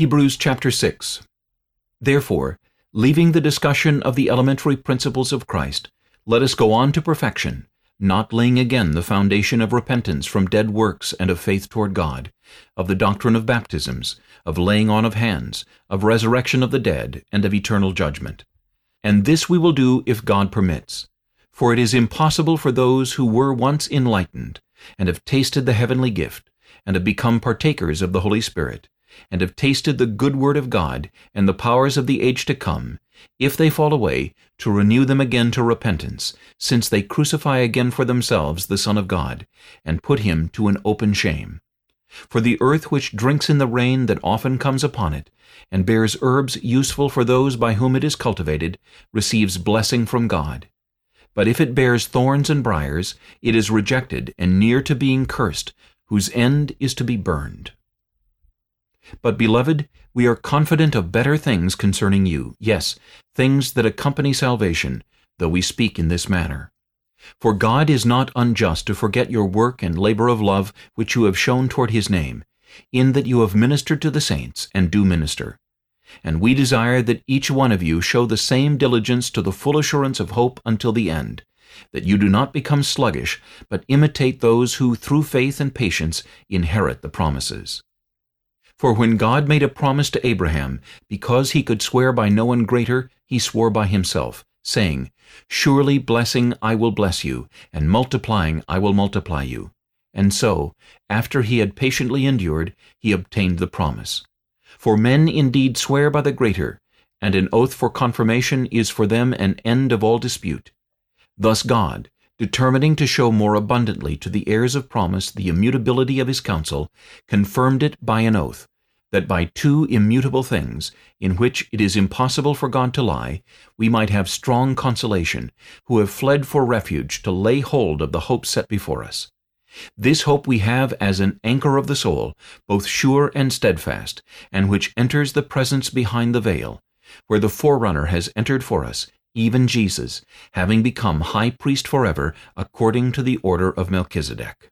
Hebrews chapter 6 Therefore, leaving the discussion of the elementary principles of Christ, let us go on to perfection, not laying again the foundation of repentance from dead works and of faith toward God, of the doctrine of baptisms, of laying on of hands, of resurrection of the dead, and of eternal judgment. And this we will do if God permits. For it is impossible for those who were once enlightened, and have tasted the heavenly gift, and have become partakers of the Holy Spirit, and have tasted the good word of God, and the powers of the age to come, if they fall away, to renew them again to repentance, since they crucify again for themselves the Son of God, and put him to an open shame. For the earth which drinks in the rain that often comes upon it, and bears herbs useful for those by whom it is cultivated, receives blessing from God. But if it bears thorns and briers, it is rejected and near to being cursed, whose end is to be burned. But, beloved, we are confident of better things concerning you, yes, things that accompany salvation, though we speak in this manner. For God is not unjust to forget your work and labor of love which you have shown toward his name, in that you have ministered to the saints, and do minister. And we desire that each one of you show the same diligence to the full assurance of hope until the end, that you do not become sluggish, but imitate those who through faith and patience inherit the promises. For when God made a promise to Abraham, because he could swear by no one greater, he swore by himself, saying, Surely blessing I will bless you, and multiplying I will multiply you. And so, after he had patiently endured, he obtained the promise. For men indeed swear by the greater, and an oath for confirmation is for them an end of all dispute. Thus God, determining to show more abundantly to the heirs of promise the immutability of his counsel, confirmed it by an oath, that by two immutable things, in which it is impossible for God to lie, we might have strong consolation, who have fled for refuge to lay hold of the hope set before us. This hope we have as an anchor of the soul, both sure and steadfast, and which enters the presence behind the veil, where the forerunner has entered for us, even Jesus, having become high priest forever, according to the order of Melchizedek.